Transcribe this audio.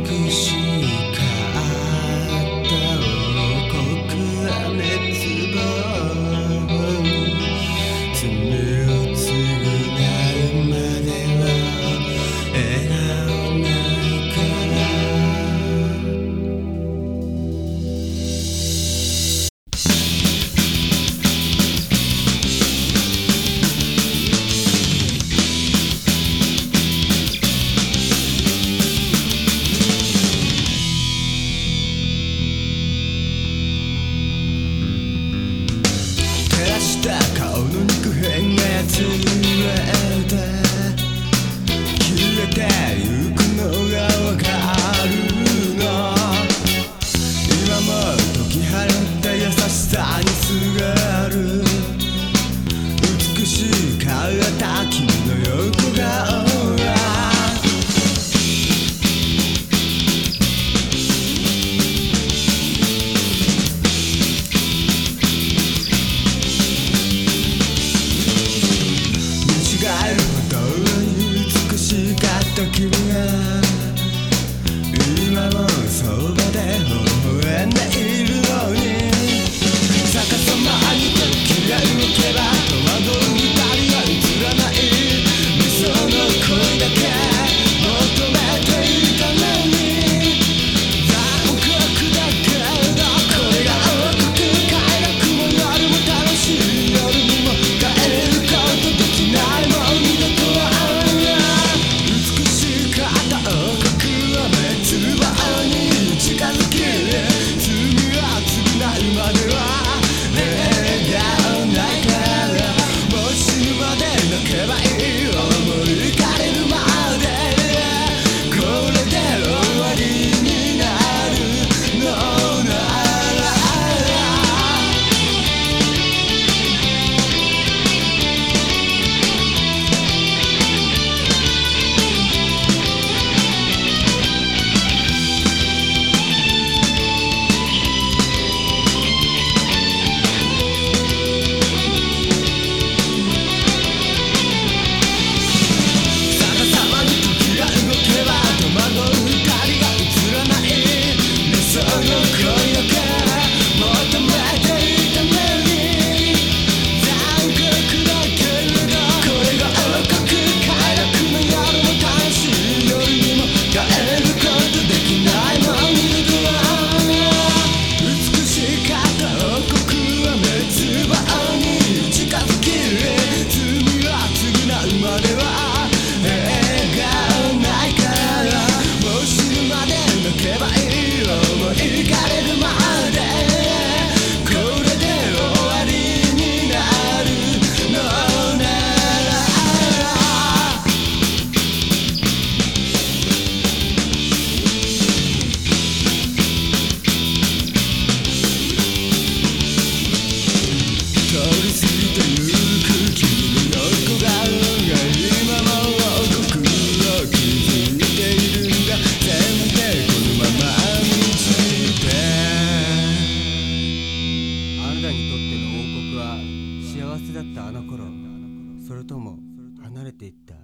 Kishi. さにったあの頃それとも離れていった